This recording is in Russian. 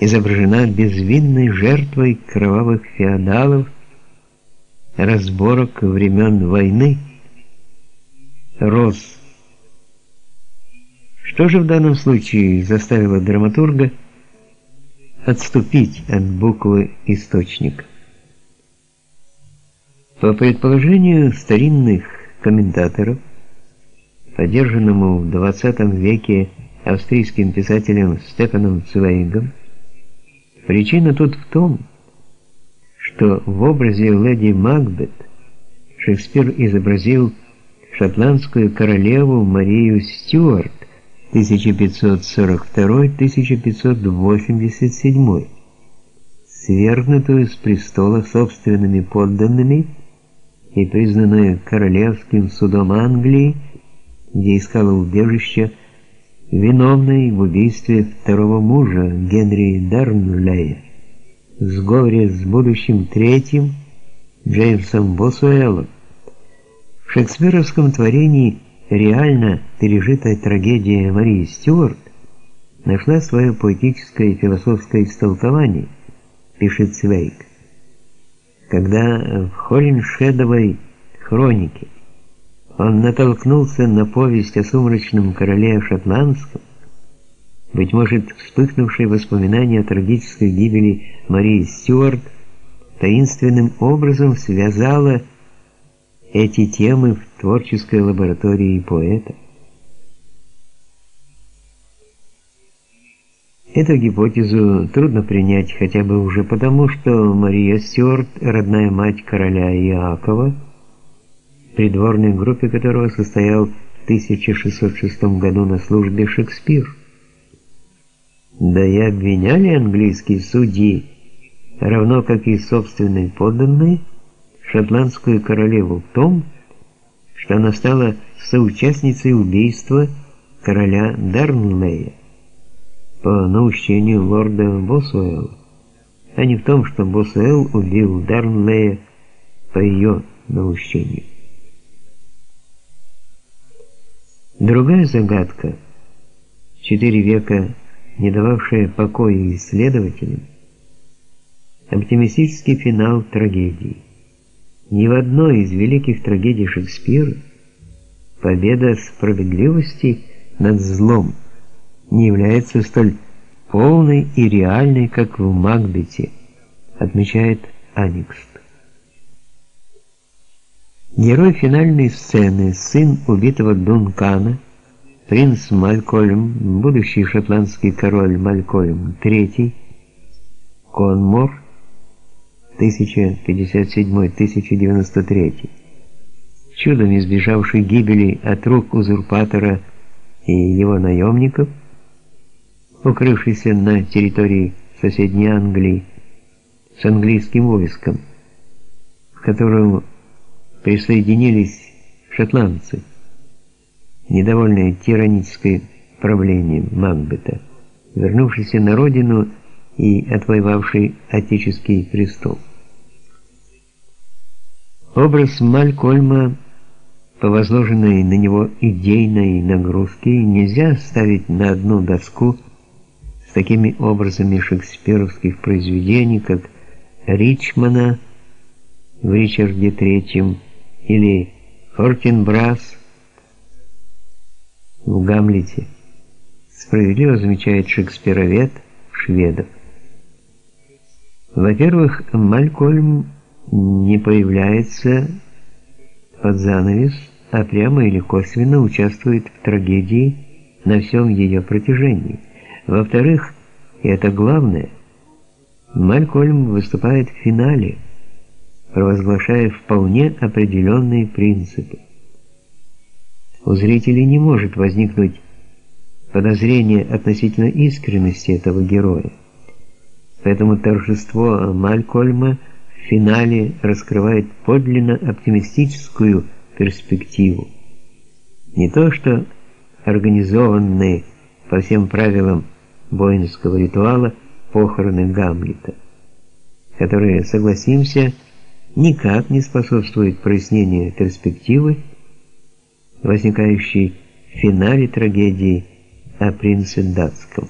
изображена безвинной жертвой кровавых феодалов, разборок времен войны, Рос. Что же в данном случае заставило драматурга отступить от буквы источника? По предположению старинных комментаторов, поддержанному в XX веке австрийским писателем Стефаном Цвейгом, причина тут в том, что в образе леди Макбет Шекспир изобразил шотландскую королеву Марию Стюарт 1542-1587, свергнутую с престола собственными подданными и признанную королевским судом Англии, где искала убежище, виновной в убийстве второго мужа Генри Дарнлея, в сговоре с будущим третьим Джеймсом Босуэллом. В шекспировском творении реально пережитая трагедия Марии Стюарт нашла свое поэтическое и философское истолкование, пишет Цвейк когда в Холлиншедовой хронике он натолкнулся на повесть о сумрачном короле шотландском, быть может, вспыхнувшие воспоминания о трагической гибели Марии Стюарт таинственным образом связала эти темы в творческой лаборатории поэта. Эту гипотезу трудно принять хотя бы уже потому, что Мария Стюарт, родная мать короля Иакова, придворной группе которого состоял в 1606 году на службе Шекспир. Да и обвиняли английские судьи, равно как и собственные подданные, шотландскую королеву в том, что она стала соучастницей убийства короля Дарнлея по наущению лорда Босуэлла, а не в том, что Босуэлл убил Дарнлея по ее наущению. Другая загадка, четыре века не дававшая покоя исследователям, оптимистический финал трагедии. Ни в одной из великих трагедий Шекспира победа справедливости над злом – не является столь полной и реальной, как в Макбете, отмечает Аникст. Герой финальной сцены, сын убитого Дункана, принц Малькольм, будущий шотландский король Малькольм III, Конмор, 1057-1093, чудом избежавший гибели от рук узурпатора и его наемников, укрывшийся на территории соседней Англии с английским войском, к которому присоединились шотландцы, недовольные тиранической правлением Макбета, вернувшийся на родину и отвоевавший отеческий престол. Образ Малькольма по возложенной на него идейной нагрузке нельзя ставить на одну доску такими образами шекспировских произведений, как Ричмана в Ричарде III или Фортенбрас в Гамлете. Справедливо замечает шекспировед Шведов. Во-первых, Малькольм не появляется под занавес, а прямо или косвенно участвует в трагедии на всем ее протяжении. Во-вторых, и это главное, Малькольм выступает в финале, провозглашая вполне определенные принципы. У зрителей не может возникнуть подозрение относительно искренности этого героя. Поэтому торжество Малькольма в финале раскрывает подлинно оптимистическую перспективу. Не то, что организованные по всем правилам воинского ритуала похороны Гамлета, которые, согласимся, никак не способствуют прояснению перспективы, возникающей в финале трагедии о принце датском.